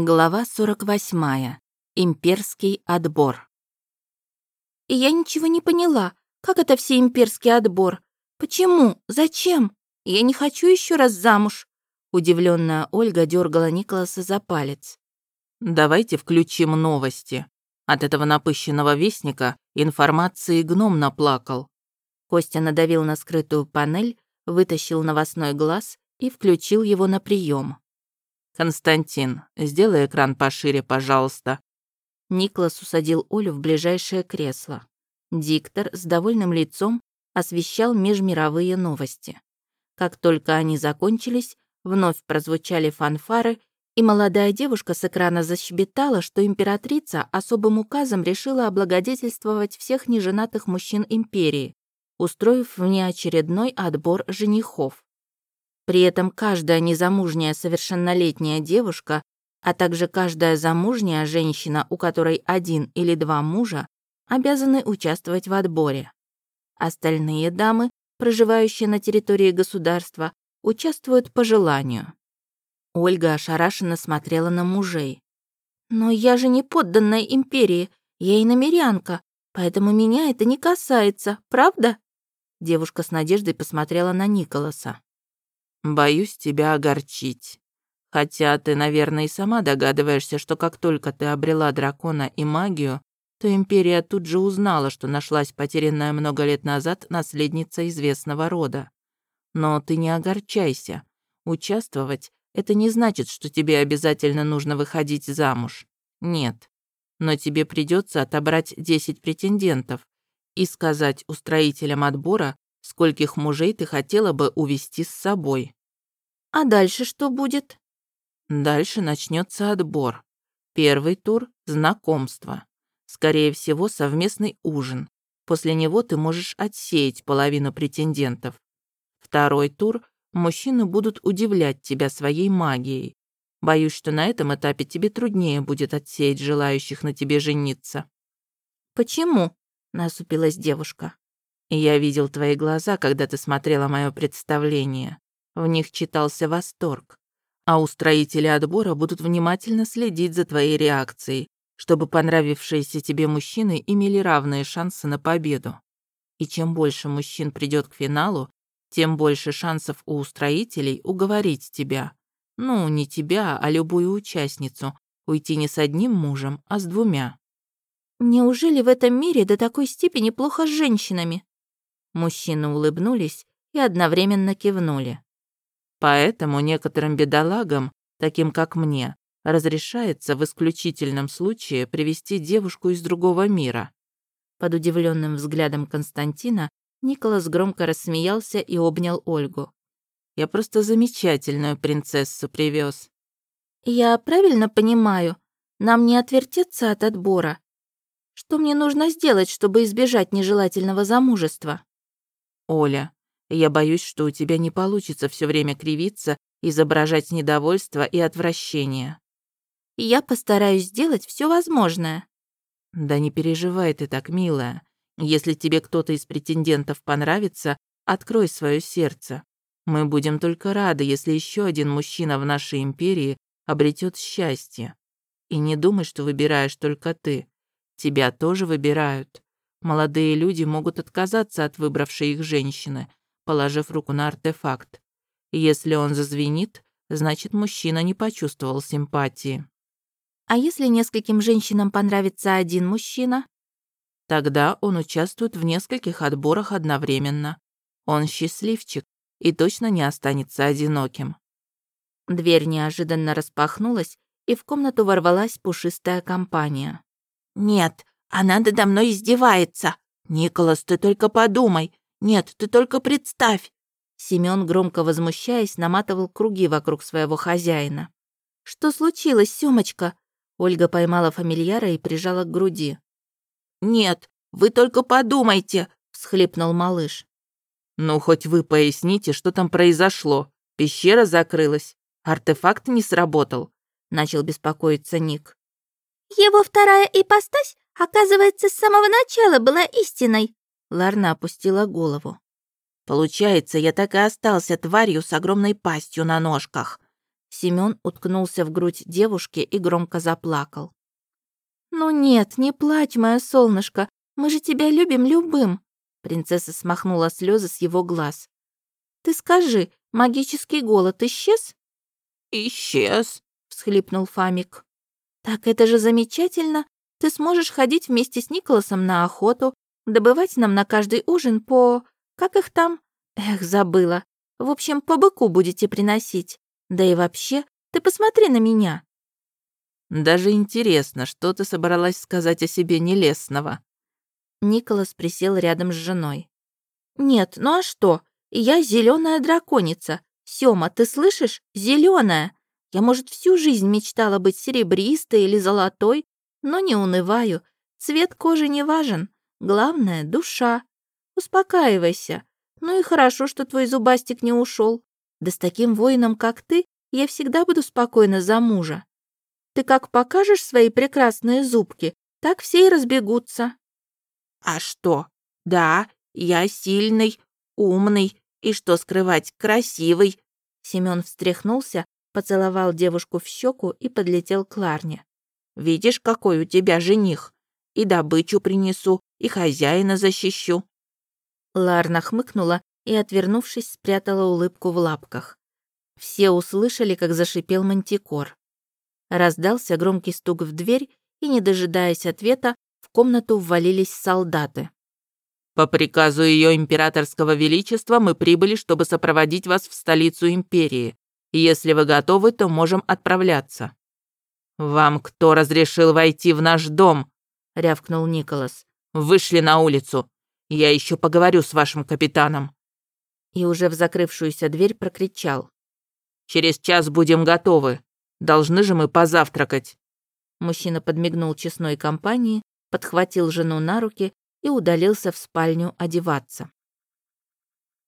Глава 48. Имперский отбор. «Я ничего не поняла. Как это все имперский отбор? Почему? Зачем? Я не хочу еще раз замуж!» Удивленная Ольга дергала Николаса за палец. «Давайте включим новости. От этого напыщенного вестника информации гном наплакал». Костя надавил на скрытую панель, вытащил новостной глаз и включил его на прием. «Константин, сделай экран пошире, пожалуйста». Никлас усадил Олю в ближайшее кресло. Диктор с довольным лицом освещал межмировые новости. Как только они закончились, вновь прозвучали фанфары, и молодая девушка с экрана защебетала, что императрица особым указом решила облагодетельствовать всех неженатых мужчин империи, устроив внеочередной отбор женихов. При этом каждая незамужняя совершеннолетняя девушка, а также каждая замужняя женщина, у которой один или два мужа, обязаны участвовать в отборе. Остальные дамы, проживающие на территории государства, участвуют по желанию. Ольга ошарашенно смотрела на мужей. «Но я же не подданная империи, я иномерянка, поэтому меня это не касается, правда?» Девушка с надеждой посмотрела на Николаса. Боюсь тебя огорчить. Хотя ты, наверное, и сама догадываешься, что как только ты обрела дракона и магию, то Империя тут же узнала, что нашлась потерянная много лет назад наследница известного рода. Но ты не огорчайся. Участвовать — это не значит, что тебе обязательно нужно выходить замуж. Нет. Но тебе придется отобрать 10 претендентов и сказать устроителям отбора, скольких мужей ты хотела бы увести с собой. А дальше что будет? Дальше начнется отбор. Первый тур — знакомство. Скорее всего, совместный ужин. После него ты можешь отсеять половину претендентов. Второй тур — мужчины будут удивлять тебя своей магией. Боюсь, что на этом этапе тебе труднее будет отсеять желающих на тебе жениться. «Почему?» — насупилась девушка. «Я видел твои глаза, когда ты смотрела мое представление. В них читался восторг. А устроители отбора будут внимательно следить за твоей реакцией, чтобы понравившиеся тебе мужчины имели равные шансы на победу. И чем больше мужчин придет к финалу, тем больше шансов у устроителей уговорить тебя. Ну, не тебя, а любую участницу, уйти не с одним мужем, а с двумя. Неужели в этом мире до такой степени плохо с женщинами? Мужчины улыбнулись и одновременно кивнули. Поэтому некоторым бедолагам, таким как мне, разрешается в исключительном случае привести девушку из другого мира. Под удивленным взглядом Константина Николас громко рассмеялся и обнял Ольгу. «Я просто замечательную принцессу привез. «Я правильно понимаю, нам не отвертеться от отбора? Что мне нужно сделать, чтобы избежать нежелательного замужества?» «Оля, я боюсь, что у тебя не получится все время кривиться, изображать недовольство и отвращение. Я постараюсь сделать все возможное. Да не переживай ты так, милая. Если тебе кто-то из претендентов понравится, открой свое сердце. Мы будем только рады, если еще один мужчина в нашей империи обретет счастье. И не думай, что выбираешь только ты. Тебя тоже выбирают. Молодые люди могут отказаться от выбравшей их женщины, положив руку на артефакт. Если он зазвенит, значит, мужчина не почувствовал симпатии. А если нескольким женщинам понравится один мужчина? Тогда он участвует в нескольких отборах одновременно. Он счастливчик и точно не останется одиноким. Дверь неожиданно распахнулась, и в комнату ворвалась пушистая компания. «Нет, она надо мной издевается! Николас, ты только подумай! Нет, ты только представь!» Семён, громко возмущаясь, наматывал круги вокруг своего хозяина. «Что случилось, Сёмочка?» Ольга поймала фамильяра и прижала к груди. «Нет, вы только подумайте!» — всхлипнул малыш. «Ну, хоть вы поясните, что там произошло. Пещера закрылась. Артефакт не сработал», — начал беспокоиться Ник. «Его вторая ипостась, оказывается, с самого начала была истиной», Ларна опустила голову. «Получается, я так и остался тварью с огромной пастью на ножках. Семён уткнулся в грудь девушки и громко заплакал. «Ну нет, не плачь, мое солнышко, мы же тебя любим любым!» Принцесса смахнула слезы с его глаз. «Ты скажи, магический голод исчез?» «Исчез», — всхлипнул Фамик. «Так это же замечательно! Ты сможешь ходить вместе с Николасом на охоту, добывать нам на каждый ужин по... Как их там? Эх, забыла. В общем, по быку будете приносить. Да и вообще, ты посмотри на меня». «Даже интересно, что ты собралась сказать о себе нелестного?» Николас присел рядом с женой. «Нет, ну а что? Я зеленая драконица. Сёма, ты слышишь? Зеленая. Я, может, всю жизнь мечтала быть серебристой или золотой, но не унываю. Цвет кожи не важен. Главное — душа. Успокаивайся. Ну и хорошо, что твой зубастик не ушел. Да с таким воином, как ты, я всегда буду спокойна за мужа. Ты как покажешь свои прекрасные зубки, так все и разбегутся. А что? Да, я сильный, умный и, что скрывать, красивый. Семён встряхнулся, поцеловал девушку в щеку и подлетел к Ларне. «Видишь, какой у тебя жених? И добычу принесу, и хозяина защищу». Ларна хмыкнула и, отвернувшись, спрятала улыбку в лапках. Все услышали, как зашипел мантикор. Раздался громкий стук в дверь, и, не дожидаясь ответа, в комнату ввалились солдаты. «По приказу ее императорского величества мы прибыли, чтобы сопроводить вас в столицу империи. Если вы готовы, то можем отправляться». «Вам кто разрешил войти в наш дом?» — рявкнул Николас. «Вышли на улицу. Я еще поговорю с вашим капитаном». И уже в закрывшуюся дверь прокричал. «Через час будем готовы. Должны же мы позавтракать». Мужчина подмигнул честной компании, подхватил жену на руки и удалился в спальню одеваться.